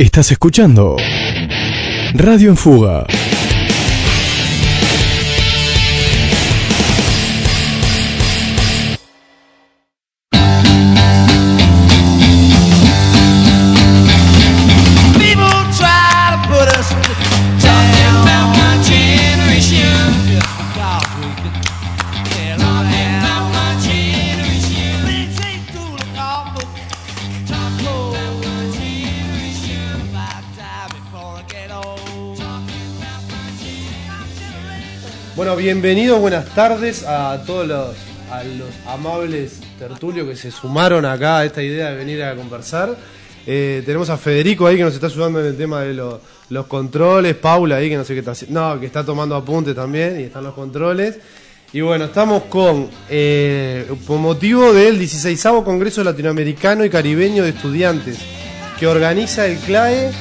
Estás escuchando Radio en Fuga. Bienvenidos, buenas tardes a todos los, amables tertulios que se sumaron acá a esta idea de venir a conversar. Eh, tenemos a Federico ahí que nos está ayudando en el tema de los controles, Paula ahí que no sé qué está haciendo, no, que está tomando apuntes también y están los controles. Y bueno, estamos con, eh, por motivo del 16 Congreso Latinoamericano y Caribeño de Estudiantes, que organiza el CLAE,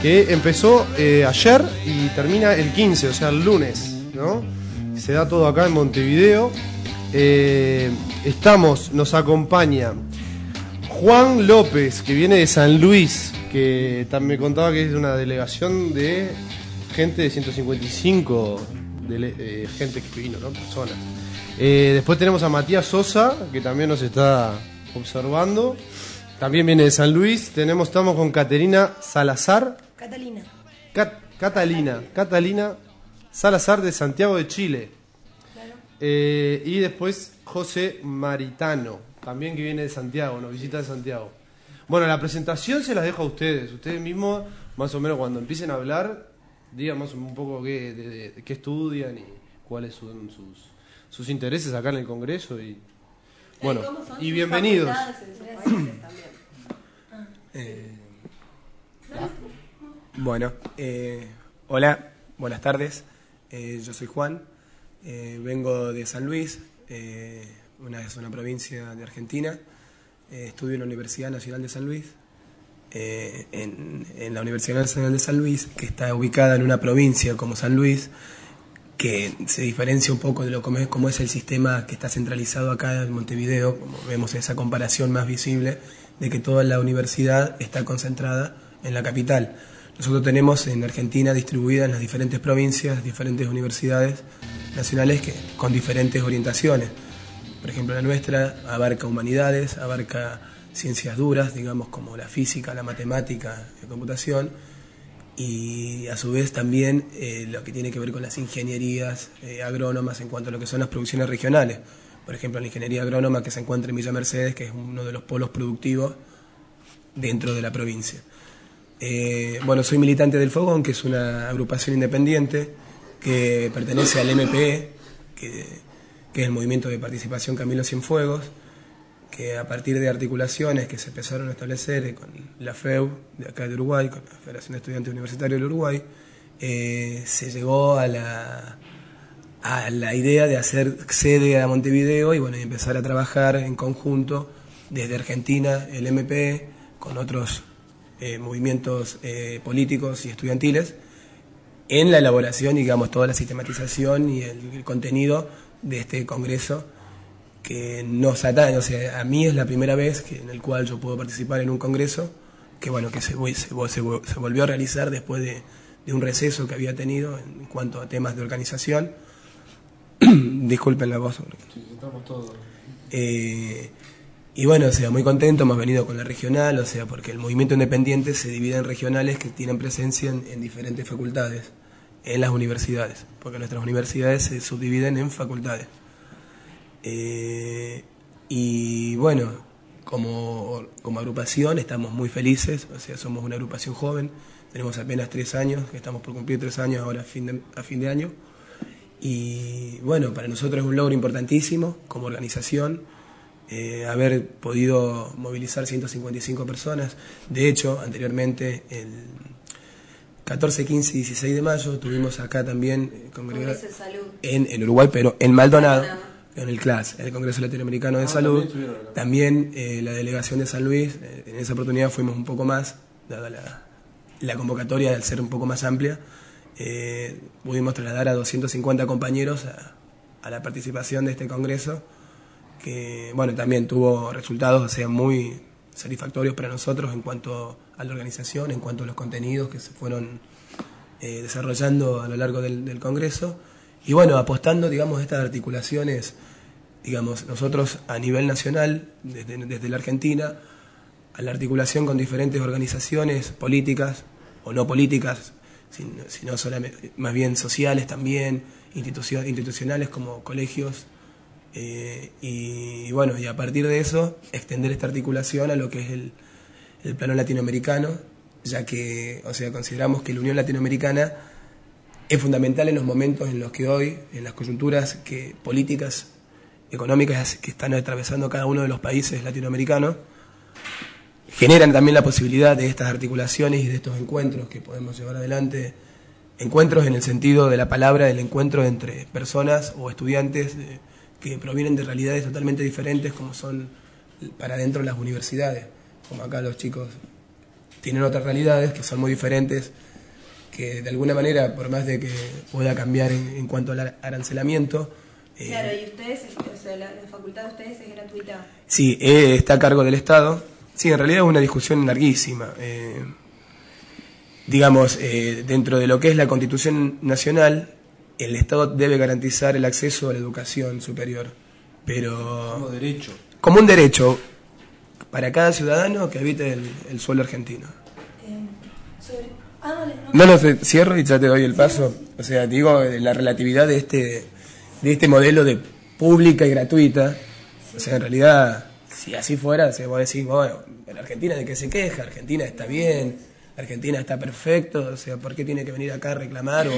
que empezó eh, ayer y termina el 15, o sea, el lunes, ¿no? Se da todo acá en Montevideo. Eh, estamos, nos acompaña Juan López, que viene de San Luis, que también me contaba que es una delegación de gente de 155 de, eh, gente que vino, ¿no? Personas. Eh, después tenemos a Matías Sosa, que también nos está observando. También viene de San Luis. Tenemos, estamos con Caterina Salazar. Catalina. Catalina. Catalina Salazar de Santiago de Chile. Eh, y después José Maritano, también que viene de Santiago, nos visita de Santiago. Bueno, la presentación se las dejo a ustedes. Ustedes mismos, más o menos cuando empiecen a hablar, digan más un poco qué, qué estudian y cuáles son sus, sus intereses acá en el Congreso. Y, bueno, y bienvenidos. Eh, bueno, eh, hola, buenas tardes. Eh, yo soy Juan, eh, vengo de San Luis, eh, una, es una provincia de Argentina. estudio en la Universidad Nacional de San Luis. En, en, la Universidad Nacional de San Luis, que está ubicada en una provincia como San Luis, que se diferencia un poco de lo como es, como es el sistema que está centralizado acá en Montevideo, como vemos esa comparación más visible de que toda la universidad está concentrada en la capital. Nosotros tenemos en Argentina distribuidas en las diferentes provincias, diferentes universidades nacionales que, con diferentes orientaciones. Por ejemplo, la nuestra abarca humanidades, abarca ciencias duras, digamos como la física, la matemática, la computación, y a su vez también eh, lo que tiene que ver con las ingenierías eh, agrónomas en cuanto a lo que son las producciones regionales. Por ejemplo, la ingeniería agrónoma que se encuentra en Villa Mercedes, que es uno de los polos productivos dentro de la provincia. Eh, bueno, soy militante del Fogón, que es una agrupación independiente que pertenece al MPE, que, es el Movimiento de Participación Camilo Cienfuegos, que a partir de articulaciones que se empezaron a establecer con la FEU de acá de Uruguay, con la Federación de Estudiantes Universitarios del Uruguay, eh, se llegó a la, a la idea de hacer sede a Montevideo y bueno, y empezar a trabajar en conjunto desde Argentina, el MPE, con otros eh, movimientos eh, políticos y estudiantiles en la elaboración, digamos, toda la sistematización y el, contenido de este congreso que nos atañe. O sea, a mí es la primera vez que, en el cual yo puedo participar en un congreso que, bueno, que se, se, se, volvió a realizar después de, un receso que había tenido en cuanto a temas de organización. Disculpen la voz. Sí, estamos todos. Eh, y bueno, o sea, muy contento, hemos venido con la regional, o sea, porque el movimiento independiente se divide en regionales que tienen presencia en, diferentes facultades, en las universidades, porque nuestras universidades se subdividen en facultades. Eh, y bueno, como, como agrupación estamos muy felices, o sea, somos una agrupación joven, tenemos apenas tres años, que estamos por cumplir tres años ahora a fin de, a fin de año. Y bueno, para nosotros es un logro importantísimo como organización eh, haber podido movilizar 155 personas. De hecho, anteriormente, el 14, 15 y 16 de mayo, tuvimos acá también en el Uruguay, pero en Maldonado, en el CLAS, el Congreso Latinoamericano de ah, Salud. También, eh, la delegación de San Luis, eh, en esa oportunidad fuimos un poco más, dada la, la convocatoria al ser un poco más amplia. pudimos trasladar a 250 compañeros a, a la participación de este congreso que bueno, también tuvo resultados, o sea, muy satisfactorios para nosotros en cuanto a la organización, en cuanto a los contenidos que se fueron eh, desarrollando a lo largo del, Congreso. Y bueno, apostando, digamos, estas articulaciones, digamos, nosotros a nivel nacional, desde, desde la Argentina, a la articulación con diferentes organizaciones políticas o no políticas, sino, más bien sociales también, institucionales como colegios. Eh, y, bueno, y a partir de eso, extender esta articulación a lo que es el, el plano latinoamericano, ya que, o sea, consideramos que la Unión Latinoamericana es fundamental en los momentos en los que hoy, en las coyunturas que, políticas, económicas que están atravesando cada uno de los países latinoamericanos, generan también la posibilidad de estas articulaciones y de estos encuentros que podemos llevar adelante, encuentros en el sentido de la palabra, el encuentro entre personas o estudiantes eh, que provienen de realidades totalmente diferentes como son para dentro de las universidades, como acá los chicos tienen otras realidades que son muy diferentes, que de alguna manera, por más de que pueda cambiar en, cuanto al arancelamiento, eh, Claro, y ustedes, o sea, la, facultad de ustedes es gratuita. Sí, eh, está a cargo del Estado. Sí, en realidad es una discusión larguísima. Eh, digamos, dentro de lo que es la Constitución Nacional, el Estado debe garantizar el acceso a la educación superior. Pero. Como derecho. Como un derecho para cada ciudadano que habite el, suelo argentino. Eh, ah, no, no, cierro y ya te doy el paso. O sea, digo, la relatividad de este, de este modelo de pública y gratuita. O sea, en realidad, si así fuera, se va a decir, bueno, en Argentina de qué se queja, Argentina está bien, Argentina está perfecto, o sea, ¿por qué tiene que venir acá a reclamar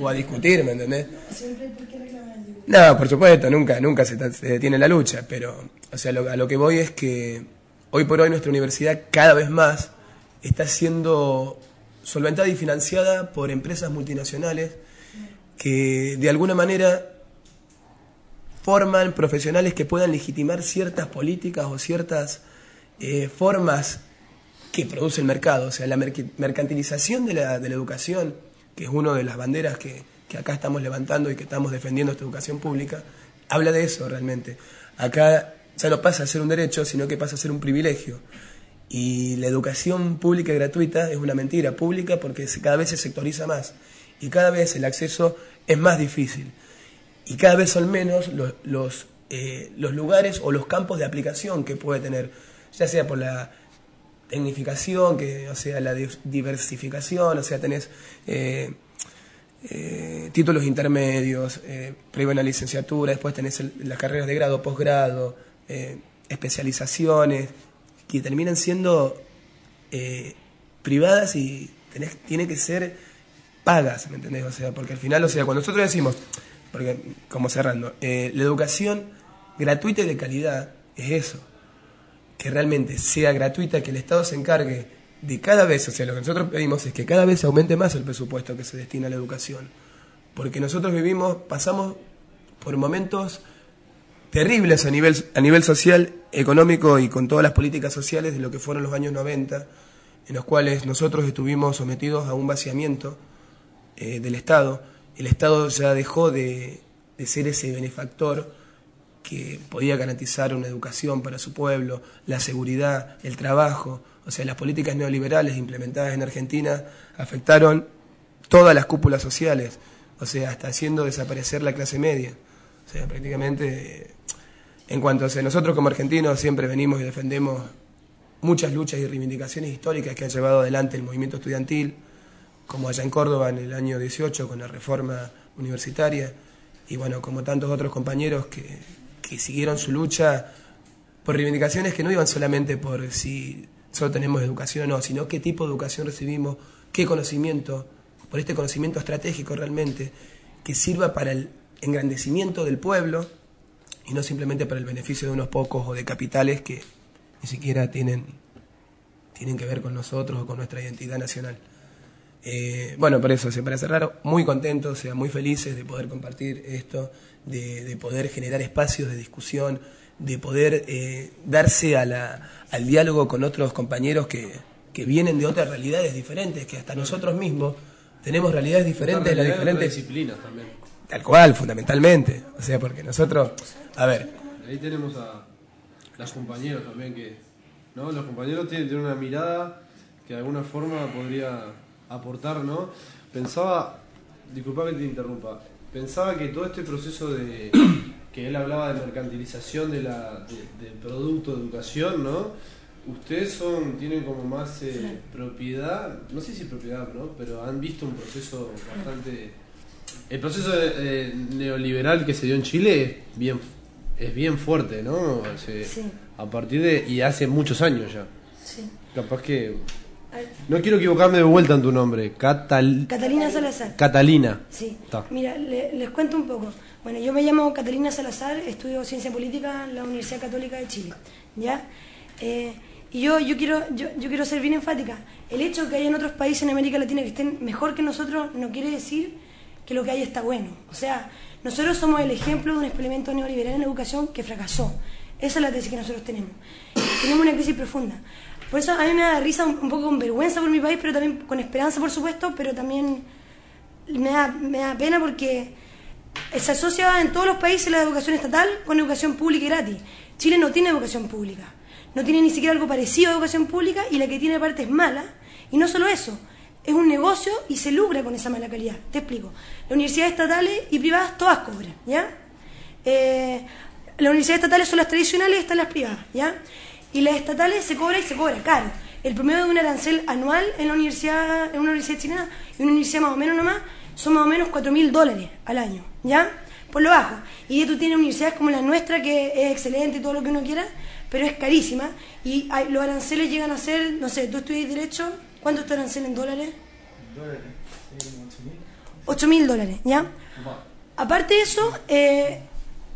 o, a discutir, ¿me entendés? Siempre por qué reclamar. No, por supuesto, nunca, nunca se, detiene la lucha, pero, o sea, a lo que voy es que Hoy por hoy nuestra universidad cada vez más está siendo solventada y financiada por empresas multinacionales que de alguna manera forman profesionales que puedan legitimar ciertas políticas o ciertas eh, formas que produce el mercado. O sea, la mercantilización de la, de la educación, que es una de las banderas que, que acá estamos levantando y que estamos defendiendo esta educación pública, habla de eso realmente. Acá ya no pasa a ser un derecho, sino que pasa a ser un privilegio. Y la educación pública y gratuita es una mentira pública porque cada vez se sectoriza más y cada vez el acceso es más difícil. Y cada vez son menos los, los, eh, los lugares o los campos de aplicación que puede tener, ya sea por la tecnificación, que, o sea, la diversificación, o sea, tenés eh, eh, títulos intermedios, eh, previo una licenciatura, después tenés las carreras de grado, posgrado, eh, especializaciones que terminan siendo eh, privadas y tenés, tiene que ser pagas, ¿me entendés? O sea, porque al final, o sea, cuando nosotros decimos, porque como cerrando, la educación gratuita y de calidad es eso, que realmente sea gratuita, que el Estado se encargue de cada vez, o sea, lo que nosotros pedimos es que cada vez aumente más el presupuesto que se destina a la educación, porque nosotros vivimos, pasamos por momentos terribles a nivel, a nivel social, económico y con todas las políticas sociales de lo que fueron los años 90, en los cuales nosotros estuvimos sometidos a un vaciamiento eh, del Estado. El Estado ya dejó de, de ser ese benefactor que podía garantizar una educación para su pueblo, la seguridad, el trabajo. O sea, las políticas neoliberales implementadas en Argentina afectaron todas las cúpulas sociales, o sea, hasta haciendo desaparecer la clase media. O sea, prácticamente en cuanto a nosotros como argentinos siempre venimos y defendemos muchas luchas y reivindicaciones históricas que ha llevado adelante el movimiento estudiantil, como allá en Córdoba en el año 18 con la reforma universitaria, y bueno, como tantos otros compañeros que, que siguieron su lucha por reivindicaciones que no iban solamente por si solo tenemos educación o no, sino qué tipo de educación recibimos, qué conocimiento, por este conocimiento estratégico realmente, que sirva para el engrandecimiento del pueblo y no simplemente para el beneficio de unos pocos o de capitales que ni siquiera tienen, tienen que ver con nosotros o con nuestra identidad nacional. Eh, bueno, por eso, para cerrar, muy contentos, sea, muy felices de poder compartir esto, de, poder generar espacios de discusión, de poder eh, darse a la, al diálogo con otros compañeros que, que vienen de otras realidades diferentes, que hasta nosotros mismos tenemos realidades diferentes de las diferentes disciplinas también. Tal cual, fundamentalmente. O sea, porque nosotros, a ver. Ahí tenemos a las compañeras también que ¿no? Los compañeros tienen, tienen una mirada que de alguna forma podría aportar, ¿no? Pensaba, disculpa que te interrumpa, pensaba que todo este proceso de que él hablaba de mercantilización de la, de- del producto de educación, ¿no? Ustedes son, tienen como más eh, propiedad, no sé si propiedad, ¿no? Pero han visto un proceso bastante... El proceso eh, neoliberal que se dio en Chile es bien, es bien fuerte, ¿no? Se- Sí. A partir de... y hace muchos años ya. Sí. Capaz que... No quiero equivocarme de vuelta en tu nombre. Catal... Catalina Salazar. Catalina. Sí. Mira, le- les cuento un poco. Bueno, yo me llamo Catalina Salazar, estudio ciencia política en la Universidad Católica de Chile. ¿Ya? Eh, y yo, yo, quiero, yo, yo quiero ser bien enfática. El hecho de que haya en otros países en América Latina que estén mejor que nosotros no quiere decir que lo que hay está bueno. O sea, nosotros somos el ejemplo de un experimento neoliberal en la educación que fracasó. Esa es la tesis que nosotros tenemos. Tenemos una crisis profunda. Por eso a mí me da risa, un, poco con vergüenza por mi país, pero también con esperanza, por supuesto, pero también me da, me da pena porque se asocia en todos los países la educación estatal con educación pública y gratis. Chile no tiene educación pública, no tiene ni siquiera algo parecido a educación pública y la que tiene aparte es mala. Y no solo eso, es un negocio y se lucra con esa mala calidad. Te explico. Las universidades estatales y privadas todas cobran, ¿ya? Eh, las universidades estatales son las tradicionales y están las privadas, ¿ya? Y las estatales se cobra y se cobra caro. El promedio de un arancel anual en la universidad, en una universidad chilena y una universidad más o menos nomás son más o menos 4 mil dólares al año, ¿ya? Por lo bajo. Y tú tienes universidades como la nuestra, que es excelente y todo lo que uno quiera, pero es carísima. Y hay- los aranceles llegan a ser, no sé, tú estudias Derecho, ¿cuánto es tu arancel en dólares? 8 mil dólares, ¿ya? Aparte de eso, eh,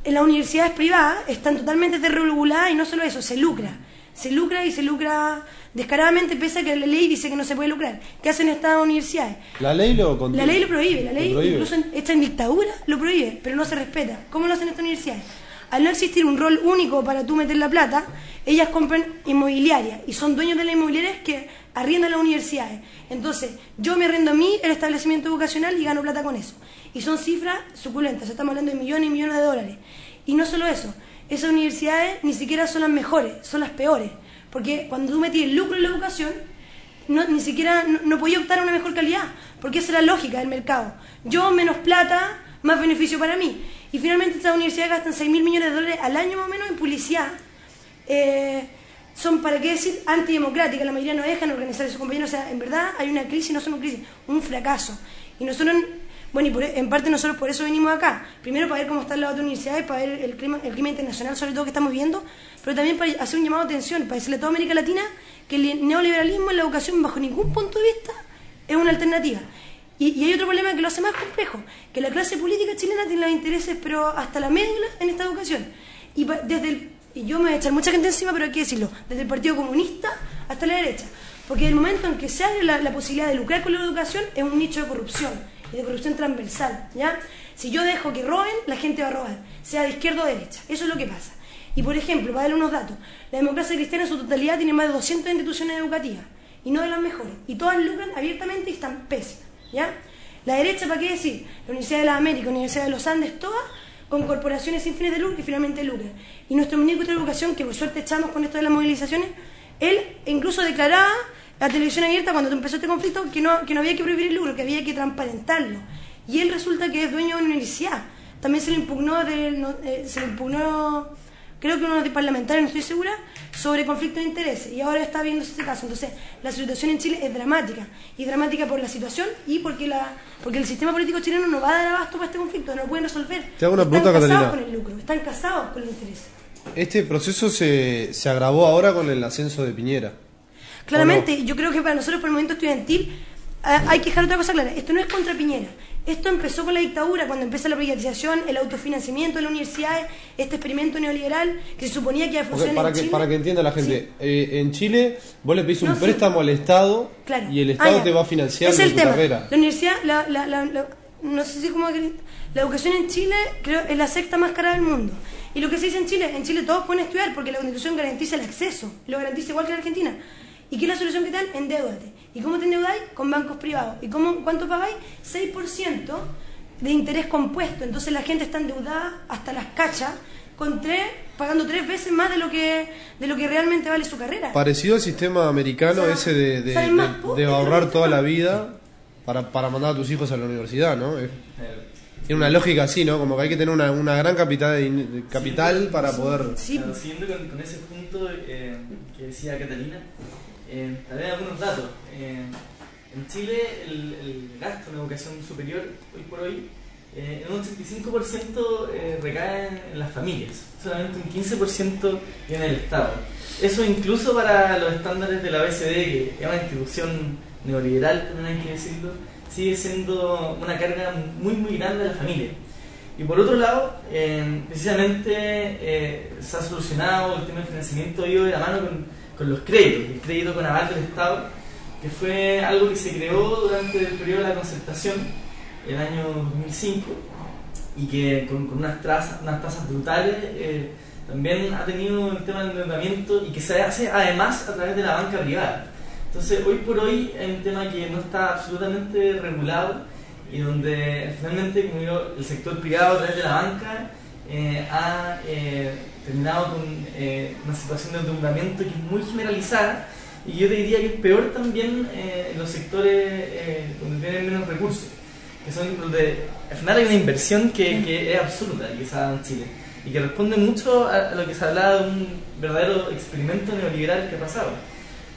en las universidades privadas están totalmente desreguladas y no solo eso, se lucra. Se lucra y se lucra descaradamente, pese a que la ley dice que no se puede lucrar. ¿Qué hacen estas universidades? ¿La ley lo contiene? La ley lo prohíbe, la ley prohíbe. incluso en- hecha en dictadura lo prohíbe, pero no se respeta. ¿Cómo lo hacen estas universidades? Al no existir un rol único para tú meter la plata, ellas compran inmobiliarias y son dueños de las inmobiliarias que arriendan las universidades. Entonces, yo me arrendo a mí el establecimiento educacional y gano plata con eso. Y son cifras suculentas, estamos hablando de millones y millones de dólares. Y no solo eso, esas universidades ni siquiera son las mejores, son las peores. Porque cuando tú metías lucro en la educación, no, ni siquiera no, no podía optar a una mejor calidad, porque esa es la lógica del mercado. Yo menos plata, más beneficio para mí. Y finalmente estas universidades gastan 6 mil millones de dólares al año más o menos en publicidad. Eh, son, para qué decir, antidemocráticas, la mayoría no dejan organizar a sus compañeros. O sea, en verdad hay una crisis, no solo una crisis, un fracaso. Y nosotros, bueno, y por- en parte nosotros por eso venimos acá. Primero para ver cómo están las otras universidades, para ver el clima, el clima internacional sobre todo que estamos viendo, pero también para hacer un llamado de atención, para decirle a toda América Latina que el neoliberalismo en la educación bajo ningún punto de vista es una alternativa. Y, y hay otro problema que lo hace más complejo, que la clase política chilena tiene los intereses, pero hasta la médula en esta educación. Y pa- desde el- y yo me voy a echar mucha gente encima, pero hay que decirlo, desde el Partido Comunista hasta la derecha. Porque el momento en que se abre la, la posibilidad de lucrar con la educación es un nicho de corrupción, y de corrupción transversal, ¿ya? Si yo dejo que roben, la gente va a robar, sea de izquierda o derecha. Eso es lo que pasa. Y por ejemplo, para darle unos datos, la democracia cristiana en su totalidad tiene más de 200 instituciones educativas, y no de las mejores. Y todas lucran abiertamente y están pésimas, ¿ya? La derecha, ¿para qué decir? La Universidad de las Américas, la Universidad de los Andes, todas con corporaciones sin fines de lucro que finalmente lucran. Y nuestro ministro de Educación, que por suerte echamos con esto de las movilizaciones, él incluso declaraba a televisión abierta cuando empezó este conflicto que no, que no había que prohibir el lucro, que había que transparentarlo. Y él resulta que es dueño de una universidad. También se le impugnó, del- no, eh, se le impugnó creo que uno de parlamentarios, no estoy segura, sobre conflicto de intereses. Y ahora está viendo este caso. Entonces, la situación en Chile es dramática. Y dramática por la situación y porque, la, porque el sistema político chileno no va a dar abasto para este conflicto, no lo pueden resolver. Te hago una están pregunta, casados Catalina. con el lucro, están casados con el interés. Este proceso se, se agravó ahora con el ascenso de Piñera. Claramente, yo creo que para nosotros, por el movimiento estudiantil, ah, hay que dejar otra cosa clara. Esto no es contra Piñera. Esto empezó con la dictadura, cuando empieza la privatización, el autofinanciamiento de las universidades, este experimento neoliberal que se suponía que iba a funcionar para, en que, Chile. para que entienda la gente, eh, en Chile vos le pedís un No, sí. préstamo al Estado Claro. y el Ah, Estado ya. te va financiando Ese es el tu tema. carrera. La universidad, la, la, la- la- no sé si cómo la educación en Chile creo es la sexta más cara del mundo. Y lo que se dice en Chile, en Chile todos pueden estudiar porque la Constitución garantiza el acceso, lo garantiza igual que en Argentina. ¿Y qué es la solución que te dan? Endeudate. ¿Y cómo te endeudáis? Con bancos privados. ¿Y cómo, cuánto pagáis? 6% de interés compuesto. Entonces la gente está endeudada hasta las cachas con tres, pagando tres veces más de lo que, de lo que realmente vale su carrera. Parecido al sistema americano O sea, ese de, ahorrar toda la vida para, para mandar a tus hijos a la universidad, ¿no? Es- tiene una lógica así, ¿no? Como que hay que tener una, una gran capital, capital para poder... Sí, Claro, siguiendo con, con ese punto eh, que decía Catalina, eh, algunos datos. Eh, en Chile el, gasto en educación superior hoy por hoy eh, en un 85% eh, recae en las familias, solamente un 15% en el Estado. Eso incluso para los estándares de la OECD, que es una institución neoliberal, también hay que decirlo, sigue siendo una carga muy muy grande a la familia. Y por otro lado, eh, precisamente se ha solucionado el tema del financiamiento ido de la mano con, con los créditos, el crédito con aval del Estado, que fue algo que se creó durante el periodo de la concertación, el año 2005, y que con, con unas, tasas, unas tasas brutales eh, también ha tenido el tema del endeudamiento y que se hace además a través de la banca privada. Entonces, hoy por hoy es un tema que no está absolutamente regulado y donde finalmente, como digo, el sector privado a través de la banca eh, ha eh, terminado con eh, una situación de endeudamiento que es muy generalizada y yo te diría que es peor también eh, en los sectores eh, donde tienen menos recursos, que son donde al final hay una inversión que, que es absurda que se en Chile y que responde mucho a, a lo que se hablaba de un verdadero experimento neoliberal que ha pasado.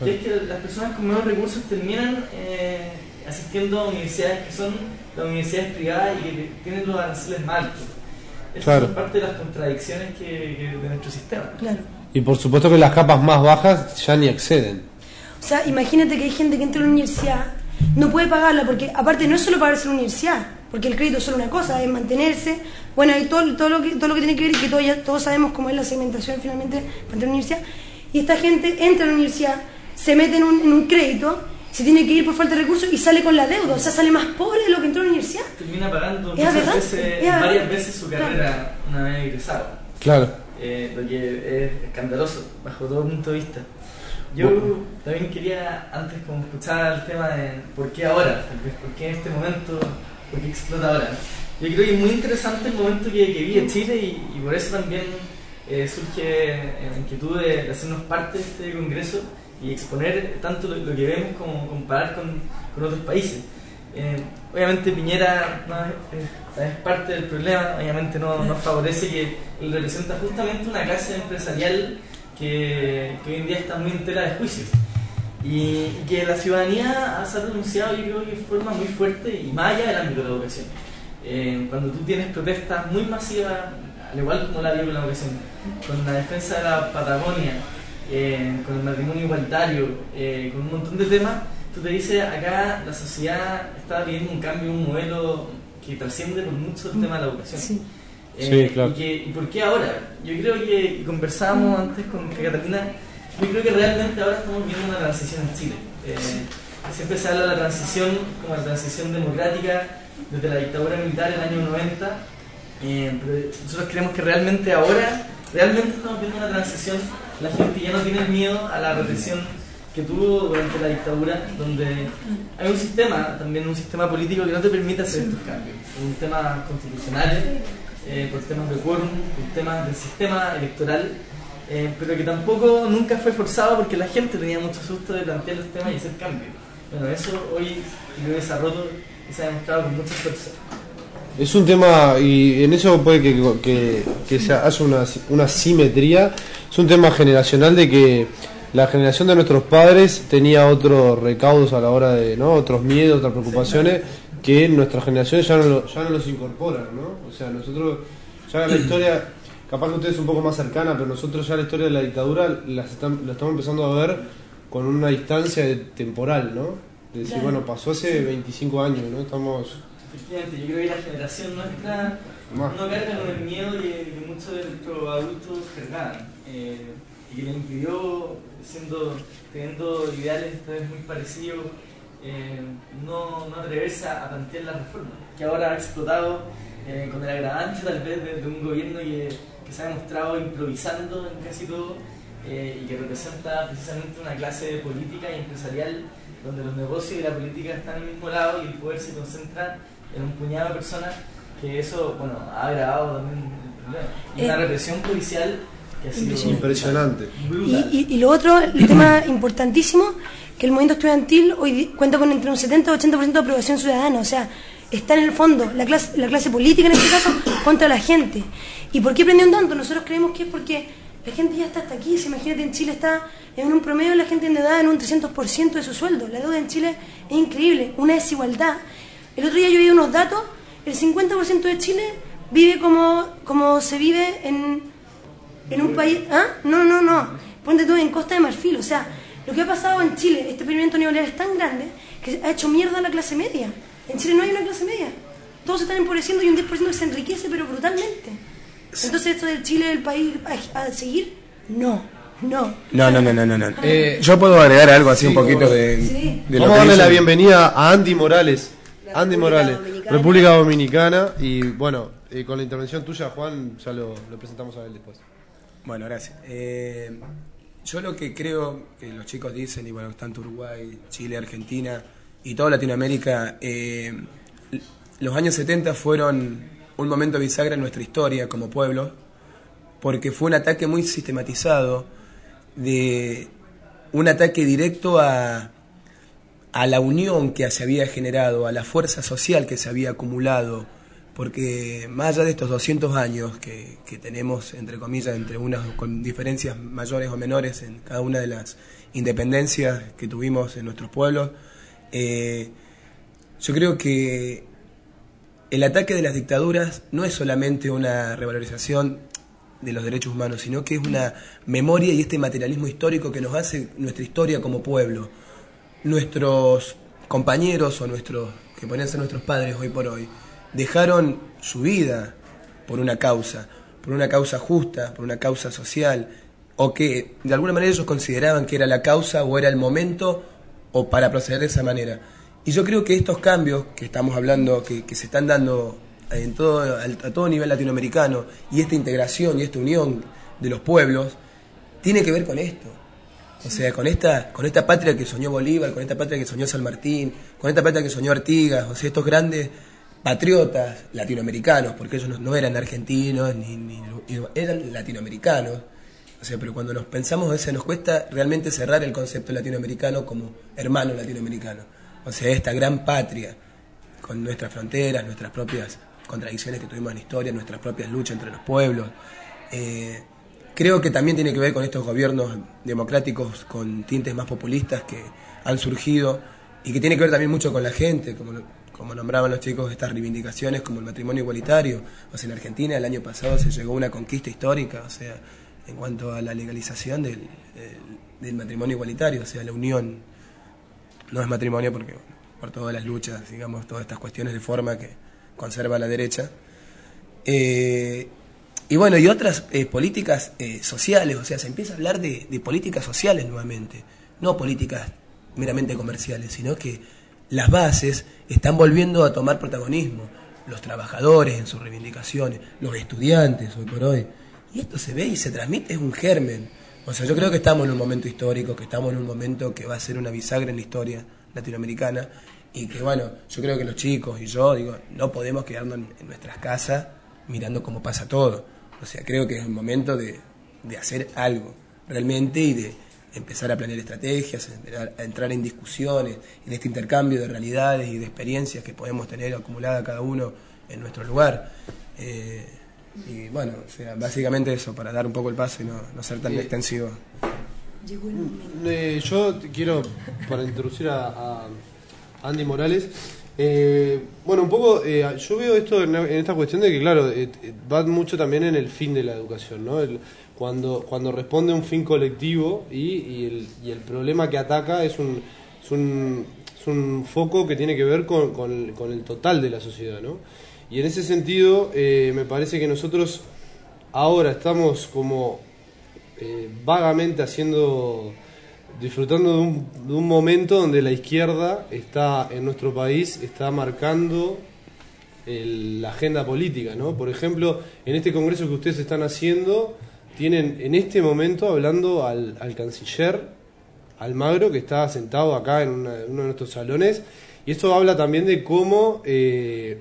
Y es que las personas con menos recursos terminan eh, asistiendo a universidades que son las universidades privadas y que tienen los aranceles más altos. Estas Claro. son parte de las contradicciones que, que- de nuestro sistema. claro. Y por supuesto que las capas más bajas ya ni acceden. O sea, imagínate que hay gente que entra a la universidad, no puede pagarla, porque aparte no es solo pagarse la universidad, porque el crédito es solo una cosa, es mantenerse, bueno, hay todo, todo, lo, que, todo lo que tiene que ver y que todos, ya, todos sabemos cómo es la segmentación finalmente para entrar a la universidad. Y esta gente entra a la universidad, se mete en un, en un crédito, se tiene que ir por falta de recursos y sale con la deuda, o sea, sale más pobre de lo que entró a la universidad. Termina pagando muchas veces, varias veces su carrera una vez egresado. Claro. eh, lo que es escandaloso bajo todo punto de vista. Yo Bueno. también quería antes como escuchar el tema de por qué ahora, tal vez, por qué en este momento, por qué explota ahora. Yo creo que es muy interesante el momento que, que vive Chile y, y por eso también eh, surge la inquietud de, de hacernos parte de este congreso y exponer tanto lo, lo que vemos como comparar con, con otros países. Eh, obviamente Piñera no es, es parte del problema, obviamente no, no favorece que él representa justamente una clase empresarial que, que hoy en día está muy entera de juicios. Y, y que la ciudadanía se ha pronunciado, yo creo que de forma muy fuerte y más allá del ámbito de la educación. Eh, cuando tú tienes protestas muy masivas, al igual como la dio la educación, con la defensa de la Patagonia, eh, con el matrimonio igualitario, eh, con un montón de temas, tú te dices, acá la sociedad está viviendo un cambio, un modelo que trasciende por mucho el tema de la educación. Sí. Sí, claro. y, que- ¿Y por qué ahora? Yo creo que, y conversábamos antes con Catalina, yo creo que realmente ahora estamos viendo una transición en Chile. Eh, siempre se habla de la transición como la transición democrática desde la dictadura militar en el año 90, eh, pero nosotros creemos que realmente ahora, realmente estamos viendo una transición, la gente ya no tiene miedo a la represión que tuvo durante la dictadura, donde hay un sistema, también un sistema político que no te permite hacer estos cambios, un tema constitucional, eh, por temas de quórum, por temas del sistema electoral, eh, pero que tampoco nunca fue forzado porque la gente tenía mucho susto de plantear los temas y hacer cambios. Bueno, eso hoy creo que se ha roto y se ha demostrado con mucha fuerza. Es un tema, y en eso puede que, que, que se haya una, una simetría, es un tema generacional de que la generación de nuestros padres tenía otros recaudos a la hora de, ¿no? Otros miedos, otras preocupaciones, que nuestras generaciones ya no, lo- ya no los incorporan, ¿no? O sea, nosotros, ya la historia, capaz que ustedes un poco más cercana, pero nosotros ya la historia de la dictadura la estamos empezando a ver con una distancia temporal, ¿no? De decir, bueno, pasó hace 25 años, ¿no? Estamos... Efectivamente, yo creo que la generación nuestra no carga con el miedo que, que muchos de nuestros adultos cargaban eh, y que le impidió, siendo, teniendo ideales esta vez muy parecidos, eh, no, no atreverse a, plantear la reforma, que ahora ha explotado eh, con el agravante tal vez de, de un gobierno que, que se ha demostrado improvisando en casi todo y que representa precisamente una clase política y empresarial donde los negocios y la política están al mismo lado y el poder se concentra en un puñado de personas que eso bueno ha agravado también el Y una Eh, represión policial que ha sido Impresionante. Y, y- y lo otro, el tema importantísimo, que el movimiento estudiantil hoy cuenta con entre un 70 y 80% de aprobación ciudadana, o sea, está en el fondo la clase, la clase política en este caso contra la gente. ¿Y por qué prendió tanto? Nosotros creemos que es porque la gente ya está hasta aquí, si imagínate en Chile está en un promedio la gente endeudada en un 300% de su sueldo, la deuda en Chile es increíble, una desigualdad. El otro día yo vi unos datos, el 50% de Chile vive como, como se vive en, en un país. ¿Ah? No, no, no. Ponte tú en Costa de Marfil. O sea, lo que ha pasado en Chile, este experimento neoliberal es tan grande que ha hecho mierda a la clase media. En Chile no hay una clase media. Todos se están empobreciendo y un 10% se enriquece, pero brutalmente. Entonces, esto del Chile, el país a, a seguir, no, no. No, no, no, no, no. no. Eh, Yo puedo agregar algo así un poquito de, Sí. de lo Vamos a que darle la bienvenida a Andy Morales. Andy República Morales, Dominicana. República Dominicana. Y bueno, eh, con la intervención tuya, Juan, ya lo, lo presentamos a él después. Bueno, gracias. Eh, yo lo que creo que los chicos dicen, y bueno, tanto Uruguay, Chile, Argentina y toda Latinoamérica, eh, los años 70 fueron un momento bisagra en nuestra historia como pueblo, porque fue un ataque muy sistematizado, de un ataque directo a, a la unión que se había generado, a la fuerza social que se había acumulado, porque más allá de estos 200 años que, tenemos, entre comillas, entre unas con diferencias mayores o menores en cada una de las independencias que tuvimos en nuestros pueblos, eh, yo creo que el ataque de las dictaduras no es solamente una revalorización de los derechos humanos, sino que es una memoria y este materialismo histórico que nos hace nuestra historia como pueblo. Nuestros compañeros o nuestros, que podrían ser nuestros padres hoy por hoy, dejaron su vida por una causa, por una causa justa, por una causa social, o que de alguna manera ellos consideraban que era la causa o era el momento o para proceder de esa manera. Y yo creo que estos cambios que estamos hablando, que, que se están dando en todo, a todo nivel latinoamericano, y esta integración y esta unión de los pueblos, tiene que ver con esto. O sea, con esta, con esta patria que soñó Bolívar, con esta patria que soñó San Martín, con esta patria que soñó Artigas, o sea, estos grandes patriotas latinoamericanos, porque ellos no, eran argentinos, ni, ni- eran latinoamericanos. O sea, pero cuando nos pensamos eso, nos cuesta realmente cerrar el concepto latinoamericano como hermano latinoamericano. O sea, esta gran patria, con nuestras fronteras, nuestras propias contradicciones que tuvimos en la historia, nuestras propias luchas entre los pueblos. Eh, creo que también tiene que ver con estos gobiernos democráticos con tintes más populistas que han surgido y que tiene que ver también mucho con la gente, como, como nombraban los chicos, estas reivindicaciones como el matrimonio igualitario. O sea, en Argentina el año pasado se llegó a una conquista histórica, o sea, en cuanto a la legalización del, del- matrimonio igualitario, o sea, la unión no es matrimonio porque por todas las luchas, digamos, todas estas cuestiones de forma que conserva la derecha. Eh, y bueno, y otras eh, políticas eh, sociales, o sea, se empieza a hablar de, de políticas sociales nuevamente, no políticas meramente comerciales, sino que las bases están volviendo a tomar protagonismo, los trabajadores en sus reivindicaciones, los estudiantes hoy por hoy. Y esto se ve y se transmite, es un germen. O sea, yo creo que estamos en un momento histórico, que estamos en un momento que va a ser una bisagra en la historia latinoamericana y que bueno, yo creo que los chicos y yo, digo, no podemos quedarnos en, nuestras casas mirando cómo pasa todo. O sea, creo que es el momento de, de hacer algo realmente y de empezar a planear estrategias, a entrar en discusiones, en este intercambio de realidades y de experiencias que podemos tener acumulada cada uno en nuestro lugar. Eh, y bueno, o sea, básicamente eso, para dar un poco el paso y no, no ser tan Eh, extensivo. Llegó el momento. Eh, yo te quiero, para introducir a, a Andy Morales, eh, bueno, un poco, eh, yo veo esto en, esta cuestión de que, claro, eh, eh, va mucho también en el fin de la educación, ¿no? Cuando, cuando responde a un fin colectivo y, el, y el problema que ataca es un, es un, es un foco que tiene que ver con, con con el total de la sociedad, ¿no? Y en ese sentido, eh, me parece que nosotros ahora estamos como vagamente haciendo, disfrutando de un, de un momento donde la izquierda está en nuestro país, está marcando la agenda política, ¿no? Por ejemplo, en este congreso que ustedes están haciendo, tienen en este momento hablando al, al canciller Almagro, que está sentado acá en uno de nuestros salones, y esto habla también de cómo... eh,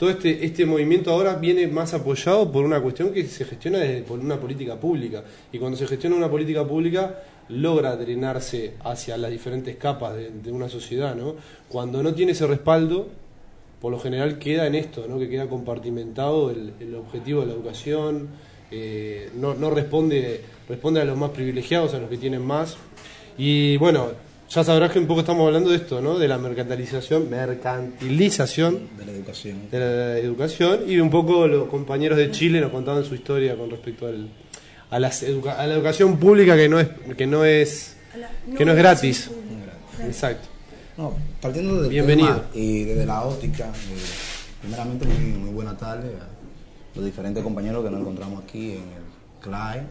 todo este, este movimiento ahora viene más apoyado por una cuestión que se gestiona desde, por una política pública. Y cuando se gestiona una política pública, logra drenarse hacia las diferentes capas de, de una sociedad, ¿no? Cuando no tiene ese respaldo, por lo general queda en esto, ¿no? que queda compartimentado el, el objetivo de la educación, eh, no, no responde, responde a los más privilegiados, a los que tienen más. Y bueno, ya sabrás que un poco estamos hablando de esto, ¿no? de la mercantilización, mercantilización de la educación. de la educación y un poco los compañeros de Chile nos contaban su historia con respecto al, a, las educa- a la educación pública que no es que no es que no es gratis. Exacto. No, partiendo del Bienvenido. tema y desde la óptica, eh, primeramente muy, muy buena tarde a los diferentes compañeros que nos encontramos aquí en el CLAE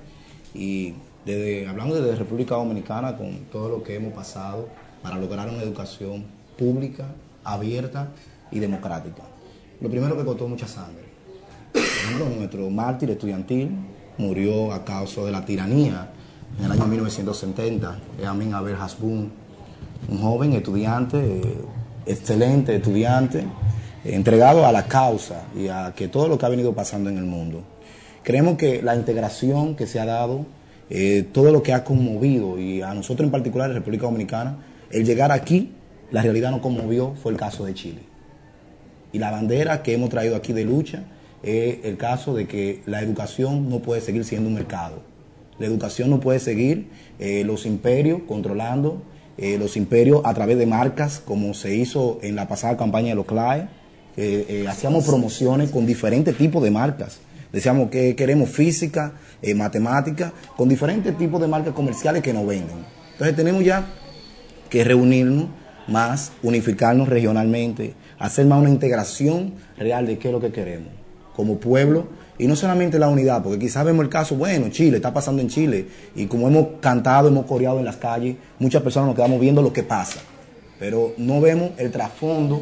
y desde, hablando desde República Dominicana con todo lo que hemos pasado para lograr una educación pública, abierta y democrática. Lo primero que costó mucha sangre. Por ejemplo, nuestro mártir estudiantil murió a causa de la tiranía en el año 1970, es Amin Abel Hasbun, un joven estudiante, excelente estudiante, entregado a la causa y a que todo lo que ha venido pasando en el mundo. Creemos que la integración que se ha dado, eh, todo lo que ha conmovido, y a nosotros en particular, en República Dominicana, el llegar aquí, la realidad nos conmovió, fue el caso de Chile. Y la bandera que hemos traído aquí de lucha es el caso de que la educación no puede seguir siendo un mercado. La educación no puede seguir eh, los imperios controlando eh, los imperios a través de marcas, como se hizo en la pasada campaña de los CLAE. eh, hacíamos promociones con diferentes tipos de marcas. Decíamos que queremos física, matemática, con diferentes tipos de marcas comerciales que nos venden. Entonces tenemos ya que reunirnos más, unificarnos regionalmente, hacer más una integración real de qué es lo que queremos como pueblo y no solamente la unidad, porque quizás vemos el caso, bueno, Chile, está pasando en Chile y como hemos cantado, hemos coreado en las calles, muchas personas nos quedamos viendo lo que pasa, pero no vemos el trasfondo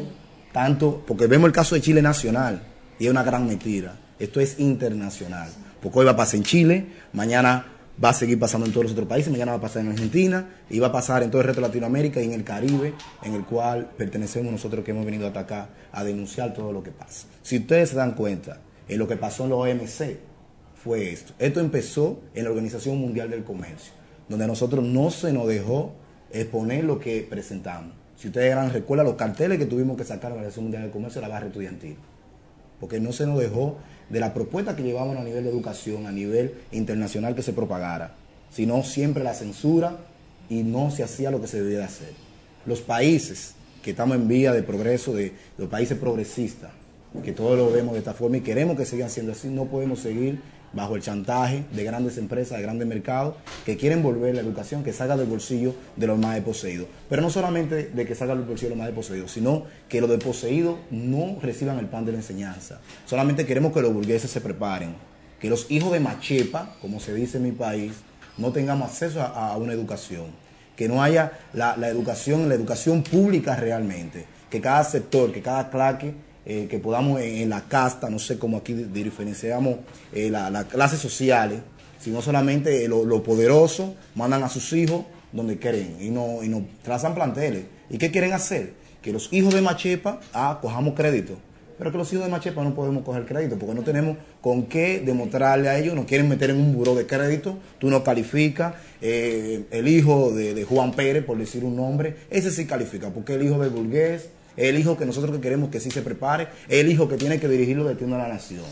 tanto, porque vemos el caso de Chile nacional y es una gran mentira, esto es internacional, porque hoy va a pasar en Chile, mañana va a seguir pasando en todos los otros países, mañana va a pasar en Argentina y va a pasar en todo el resto de Latinoamérica y en el Caribe, en el cual pertenecemos nosotros que hemos venido hasta acá a denunciar todo lo que pasa. Si ustedes se dan cuenta, en lo que pasó en los OMC fue esto. Esto empezó en la Organización Mundial del Comercio, donde a nosotros no se nos dejó exponer lo que presentamos. Si ustedes recuerdan los carteles que tuvimos que sacar en la Organización Mundial del Comercio, la barra estudiantil porque no se nos dejó de la propuesta que llevábamos a nivel de educación, a nivel internacional que se propagara, sino siempre la censura y no se hacía lo que se debía de hacer. Los países que estamos en vía de progreso, de los países progresistas, que todos lo vemos de esta forma y queremos que sigan siendo así, no podemos seguir bajo el chantaje de grandes empresas, de grandes mercados, que quieren volver la educación que salga del bolsillo de los más desposeídos. Pero no solamente de que salga del bolsillo de los más desposeídos, sino que los desposeídos no reciban el pan de la enseñanza. Solamente queremos que los burgueses se preparen, que los hijos de Machepa, como se dice en mi país, no tengamos acceso a, una educación, que no haya la educación, la educación pública realmente, que cada sector, que cada claque eh, que podamos en, la casta, no sé cómo aquí di- diferenciamos eh, la- las clases sociales, sino solamente eh, lo, lo poderoso mandan a sus hijos donde quieren y no, y no trazan planteles. ¿Y qué quieren hacer? Que los hijos de Machepa, ah, cojamos crédito. Pero que los hijos de Machepa no podemos coger crédito porque no tenemos con qué demostrarle a ellos, nos quieren meter en un buró de crédito, tú no calificas, eh, el hijo de, de Juan Pérez, por decir un nombre, ese sí califica, porque el hijo del burgués, el hijo que nosotros que queremos que sí se prepare, el hijo que tiene que dirigirlo detiene a la nación.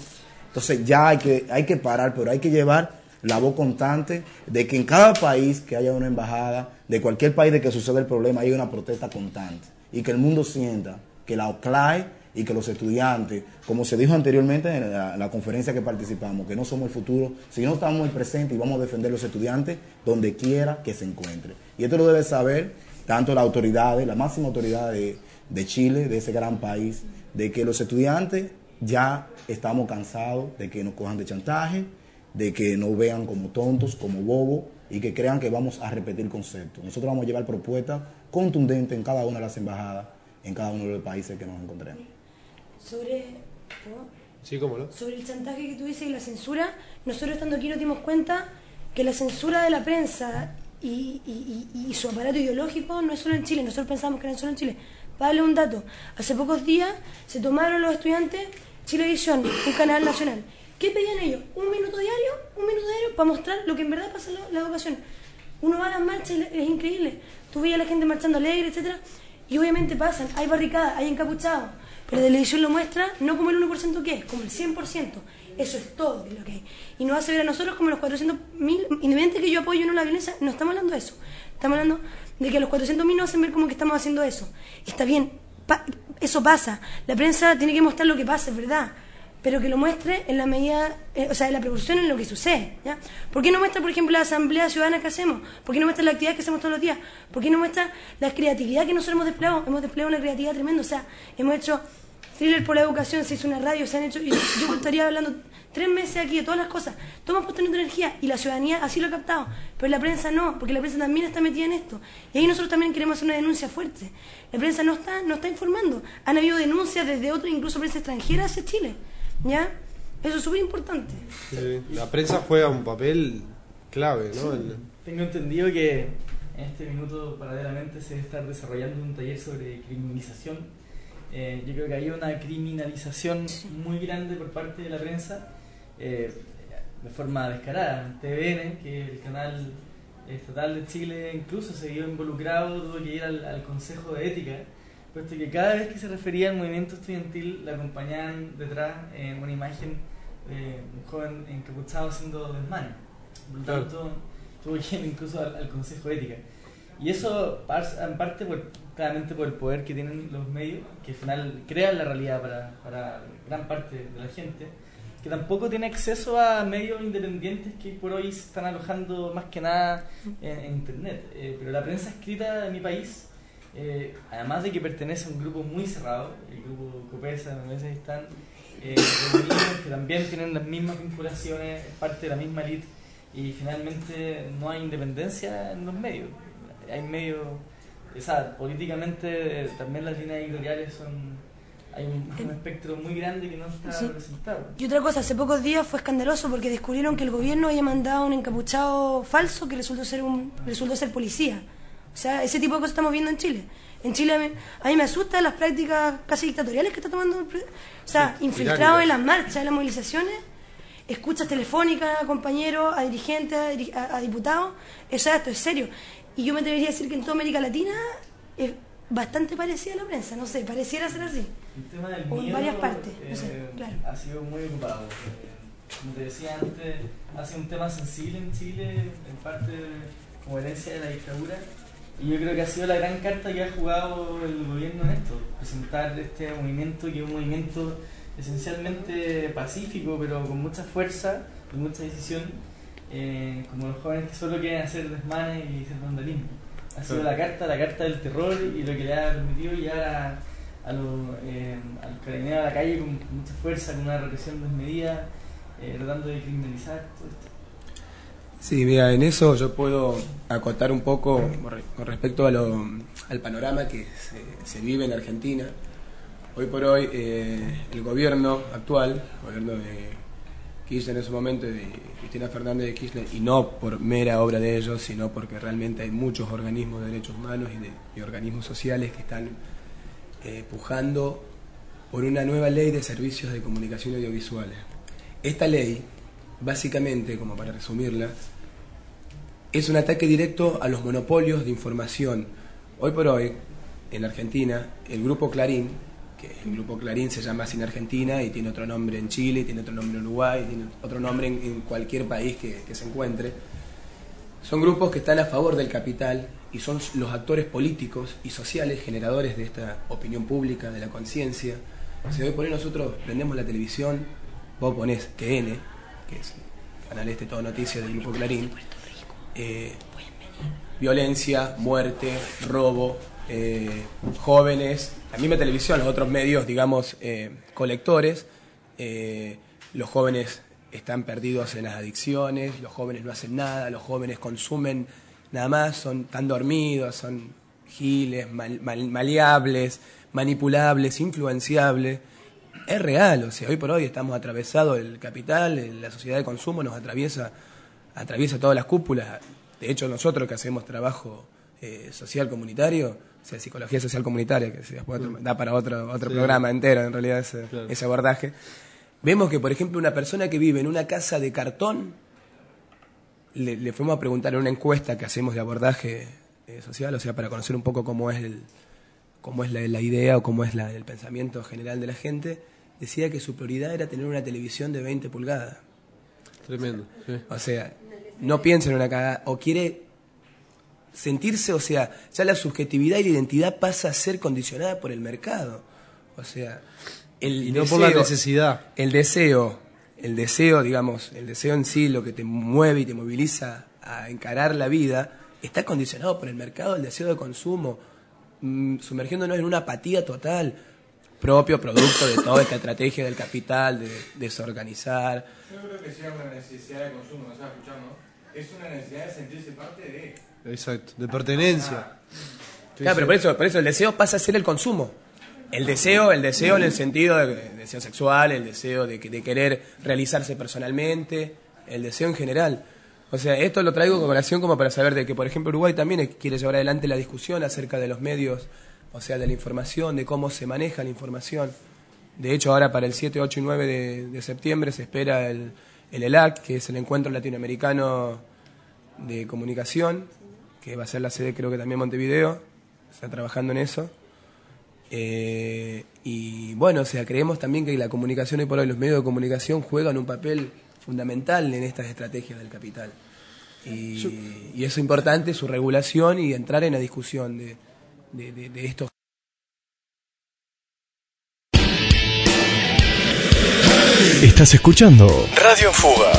Entonces ya hay que, hay que parar, pero hay que llevar la voz constante de que en cada país que haya una embajada, de cualquier país de que suceda el problema, hay una protesta constante. Y que el mundo sienta que la OCLAE y que los estudiantes, como se dijo anteriormente en la, en la conferencia que participamos, que no somos el futuro, sino estamos el presente y vamos a defender a los estudiantes donde quiera que se encuentre. Y esto lo debe saber tanto las autoridades, la máxima autoridad de, de Chile, de ese gran país, de que los estudiantes ya estamos cansados de que nos cojan de chantaje, de que nos vean como tontos, como bobos y que crean que vamos a repetir conceptos. Nosotros vamos a llevar propuestas contundentes en cada una de las embajadas, en cada uno de los países que nos encontremos. Sobre. Sí, cómo no. sobre el chantaje que tú dices y la censura, nosotros estando aquí nos dimos cuenta que la censura de la prensa y, y- y- y su aparato ideológico no es solo en Chile, nosotros pensamos que era solo en Chile, Para darle un dato, hace pocos días se tomaron los estudiantes Chilevisión, un canal nacional. ¿Qué pedían ellos? Un minuto diario, un minuto diario para mostrar lo que en verdad pasa en la, educación. Uno va a las marchas y es increíble. Tú veías a la gente marchando alegre, etcétera, y obviamente pasan, hay barricadas, hay encapuchados, pero la televisión lo muestra no como el 1% que es, como el 100%. Eso es todo lo que hay. Y nos hace ver a nosotros como los 400.000, independientemente que yo apoyo no la violencia, no estamos hablando de eso. Estamos hablando de que los 400.000 nos hacen ver como que estamos haciendo eso. Está bien, pa- eso pasa. La prensa tiene que mostrar lo que pasa, es verdad. Pero que lo muestre en la medida, eh, o sea, en la proporción en lo que sucede. ¿ya? ¿Por qué no muestra, por ejemplo, la asamblea ciudadana que hacemos? ¿Por qué no muestra la actividad que hacemos todos los días? ¿Por qué no muestra la creatividad que nosotros hemos desplegado? Hemos desplegado una creatividad tremenda. O sea, hemos hecho thriller por la educación, se hizo una radio, se han hecho. yo estaría hablando tres meses aquí de todas las cosas. Hemos puesto nuestra energía y la ciudadanía así lo ha captado. Pero la prensa no, porque la prensa también está metida en esto. Y ahí nosotros también queremos hacer una denuncia fuerte. La prensa no está, no está informando. Han habido denuncias desde otros, incluso prensa extranjera hacia Chile. ¿Ya? Eso es súper importante. Sí, La prensa juega un papel clave, ¿no? En- Tengo entendido que en este minuto paralelamente se está desarrollando un taller sobre criminalización. Eh, yo creo que hay una criminalización muy grande por parte de la prensa, eh, de forma descarada. TVN, que es el canal estatal de Chile, incluso se vio involucrado, tuvo que ir al, al Consejo de Ética, puesto que cada vez que se refería al movimiento estudiantil, le acompañaban detrás eh, una imagen de un joven encapuchado haciendo desmanes. Por lo tanto, tuvo que ir incluso al, al Consejo de Ética. Y eso en parte por, claramente por el poder que tienen los medios, que al final crean la realidad para, para gran parte de la gente, que tampoco tiene acceso a medios independientes que por hoy se están alojando más que nada en, en Internet. Eh, pero la prensa escrita de mi país, eh, además de que pertenece a un grupo muy cerrado, el grupo Copesa, a veces están eh, que también tienen las mismas vinculaciones, es parte de la misma elite y finalmente no hay independencia en los medios. Hay medios, o sea, políticamente eh, también las líneas editoriales son. Hay un, un espectro muy grande que no está Sí. representado. Y otra cosa, hace pocos días fue escandaloso porque descubrieron que el gobierno había mandado a un encapuchado falso que resultó ser un resultó ser policía. O sea, ese tipo de cosas estamos viendo en Chile. En Chile a mí, a mí me asustan las prácticas casi dictatoriales que está tomando el pre- O sea, Sí, infiltrado en las marchas, en las movilizaciones, escuchas telefónicas a compañeros, a dirigentes, a, diri- a- a diputados. O sea, esto es serio. Y yo me atrevería a decir que en toda América Latina es bastante parecida a la prensa. No sé, pareciera ser así. El tema del O en miedo, varias partes, no eh, sé, claro. ha sido muy ocupado. Eh, Como te decía antes, ha sido un tema sensible en Chile, en parte como herencia de la dictadura. Y yo creo que ha sido la gran carta que ha jugado el gobierno en esto, presentar este movimiento que es un movimiento esencialmente pacífico, pero con mucha fuerza, con mucha decisión, eh, como los jóvenes que solo quieren hacer desmanes y hacer vandalismo. Ha sido la carta, la carta del terror y lo que le ha permitido llegar a, a los, eh, a los carabineros a la calle con, mucha fuerza, con una represión desmedida, eh, tratando de criminalizar todo esto. Sí, mira, en eso yo puedo acotar un poco con re- con respecto a lo- al panorama que se, se vive en Argentina. Hoy por hoy eh, el gobierno actual, el gobierno de Kirchner en su momento de Cristina Fernández de Kirchner, y no por mera obra de ellos, sino porque realmente hay muchos organismos de derechos humanos y, de, organismos sociales que están eh, pujando por una nueva ley de servicios de comunicación audiovisuales. Esta ley, básicamente, como para resumirla, es un ataque directo a los monopolios de información. Hoy por hoy, en Argentina, el grupo Clarín, el grupo Clarín se llama así en Argentina y tiene otro nombre en Chile, tiene otro nombre en Uruguay, tiene otro nombre en, cualquier país que, que se encuentre, son grupos que están a favor del capital y son los actores políticos y sociales generadores de esta opinión pública, de la conciencia. O sea, hoy por hoy nosotros prendemos la televisión, vos ponés TN, que es el canal este Todo Noticias del Grupo Clarín, eh, violencia, muerte, robo, eh, jóvenes, la misma televisión, los otros medios, digamos, eh, colectores, eh, los jóvenes están perdidos en las adicciones, los jóvenes no hacen nada, los jóvenes consumen nada más, son tan dormidos, son giles, mal- mal- maleables, manipulables, influenciables. Es real, o sea, hoy por hoy estamos atravesados, el capital, la sociedad de consumo nos atraviesa, atraviesa todas las cúpulas. De hecho, nosotros que hacemos trabajo eh, social comunitario, sea, psicología social comunitaria, que después otro- da para otro, otro programa entero en realidad ese, Claro. ese abordaje, vemos que, por ejemplo, una persona que vive en una casa de cartón, le, le fuimos a preguntar en una encuesta que hacemos de abordaje eh, social, o sea, para conocer un poco cómo es el cómo es la, la idea o cómo es la- el pensamiento general de la gente, decía que su prioridad era tener una televisión de 20 pulgadas. Tremendo. sí. O sea, no piensa en una cagada, o quiere sentirse, o sea, ya la subjetividad y la identidad pasa a ser condicionada por el mercado. O sea, el Y no por la necesidad. el deseo, el deseo, digamos, el deseo en sí, lo que te mueve y te moviliza a encarar la vida, está condicionado por el mercado, el deseo de consumo, mm, sumergiéndonos en una apatía total, propio producto de toda esta estrategia del capital, de desorganizar. Yo creo que sea una necesidad de consumo, ¿no estás escuchando? Es una necesidad de sentirse parte de. Exacto. De pertenencia. Claro, pero por eso, por eso el deseo pasa a ser el consumo. El deseo, el deseo en el sentido de de deseo sexual, el deseo de, de querer realizarse personalmente, el deseo en general. O sea, esto lo traigo con colación como para saber de que, por ejemplo, Uruguay también quiere llevar adelante la discusión acerca de los medios, o sea, de la información, de cómo se maneja la información. De hecho, ahora para el 7, 8 y 9 de, de septiembre se espera el, el ELAC, que es el Encuentro Latinoamericano de Comunicación, que va a ser la sede creo que también Montevideo, está trabajando en eso. Eh, y bueno, o sea, creemos también que la comunicación y por hoy los medios de comunicación juegan un papel fundamental en estas estrategias del capital. Y, y es importante su regulación y entrar en la discusión de, de, de- de estos Estás escuchando Radio en Fuga.